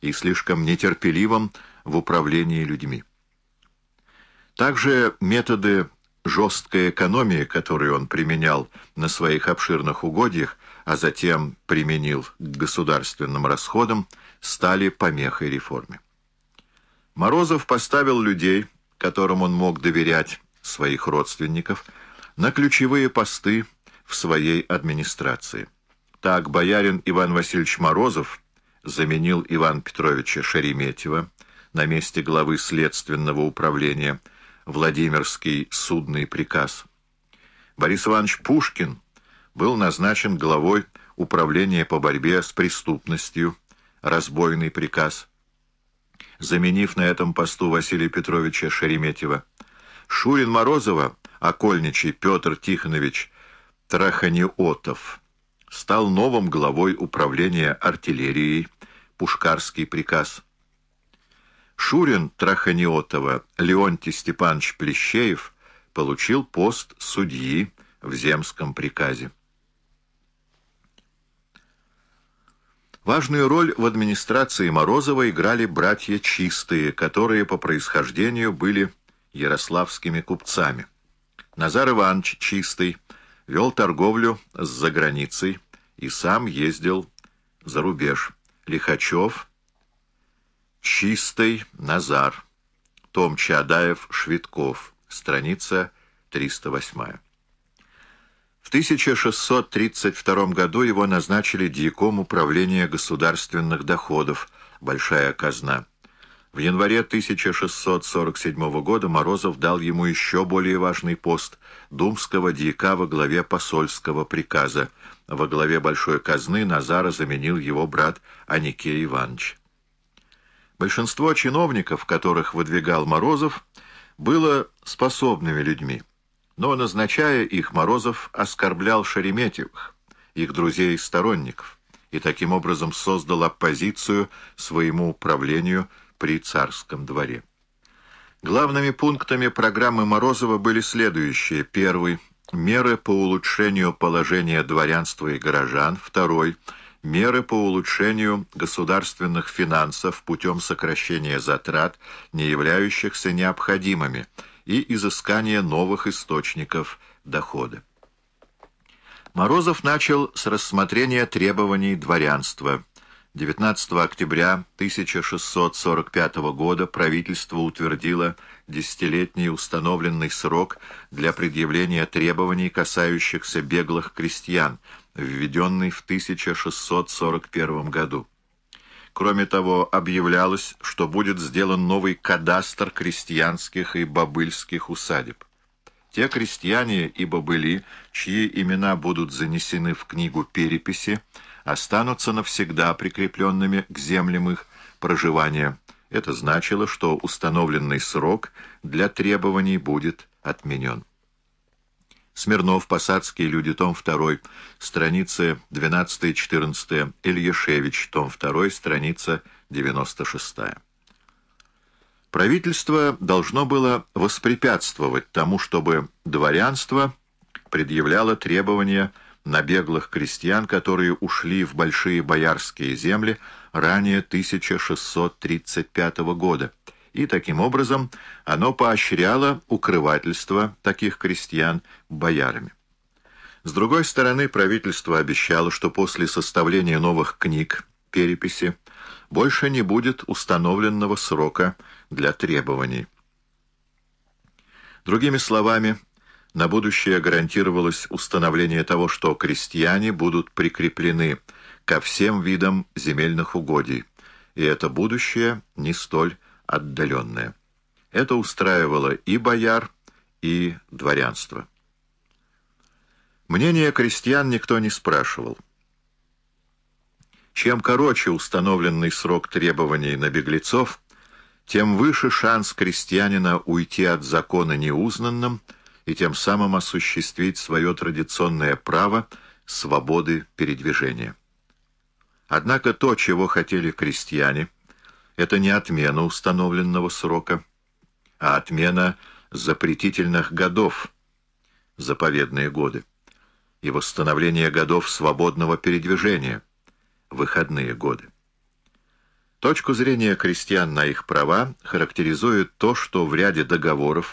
и слишком нетерпеливым в управлении людьми. Также методы жесткой экономии, которые он применял на своих обширных угодьях, а затем применил к государственным расходам, стали помехой реформе. Морозов поставил людей, которым он мог доверять, своих родственников, на ключевые посты в своей администрации. Так боярин Иван Васильевич Морозов заменил Ивана Петровича Шереметьева на месте главы следственного управления Владимирский судный приказ. Борис Иванович Пушкин был назначен главой управления по борьбе с преступностью, разбойный приказ, заменив на этом посту Василия Петровича Шереметьева. Шурин Морозова, окольничий Петр Тихонович Траханиотов, стал новым главой управления артиллерией, Пушкарский приказ. Шурин Траханиотова Леонтий Степанович Плещеев получил пост судьи в земском приказе. Важную роль в администрации Морозова играли братья Чистые, которые по происхождению были ярославскими купцами. Назар Иванович Чистый вел торговлю с заграницей и сам ездил за рубеж. Лихачев, Чистый, Назар, Том Чадаев, Швидков, страница 308. В 1632 году его назначили дьяком управления государственных доходов, Большая казна. В январе 1647 года Морозов дал ему еще более важный пост – думского дьяка во главе посольского приказа. Во главе Большой казны Назара заменил его брат Аникей Иванович. Большинство чиновников, которых выдвигал Морозов, было способными людьми. Но, назначая их, Морозов оскорблял Шереметьевых, их друзей и сторонников, и таким образом создал оппозицию своему управлению при царском дворе. Главными пунктами программы Морозова были следующие. Первый – меры по улучшению положения дворянства и горожан. Второй – меры по улучшению государственных финансов путем сокращения затрат, не являющихся необходимыми – и изыскание новых источников дохода. Морозов начал с рассмотрения требований дворянства. 19 октября 1645 года правительство утвердило десятилетний установленный срок для предъявления требований, касающихся беглых крестьян, введенный в 1641 году. Кроме того, объявлялось, что будет сделан новый кадастр крестьянских и бобыльских усадеб. Те крестьяне и бобыли, чьи имена будут занесены в книгу переписи, останутся навсегда прикрепленными к землям их проживания. Это значило, что установленный срок для требований будет отменен. Смирнов, Посадский, люди, том 2, страницы 12-14, Ильяшевич, том 2, страница 96. Правительство должно было воспрепятствовать тому, чтобы дворянство предъявляло требования на беглых крестьян, которые ушли в большие боярские земли ранее 1635 года, и таким образом оно поощряло укрывательство таких крестьян боярами. С другой стороны, правительство обещало, что после составления новых книг, переписи, больше не будет установленного срока для требований. Другими словами, на будущее гарантировалось установление того, что крестьяне будут прикреплены ко всем видам земельных угодий, и это будущее не столь отдаленное. Это устраивало и бояр, и дворянство. Мнение крестьян никто не спрашивал. Чем короче установленный срок требований на беглецов, тем выше шанс крестьянина уйти от закона неузнанным и тем самым осуществить свое традиционное право свободы передвижения. Однако то, чего хотели крестьяне – это не отмена установленного срока, а отмена запретительных годов, заповедные годы, и восстановление годов свободного передвижения, выходные годы. Точку зрения крестьян на их права характеризует то, что в ряде договоров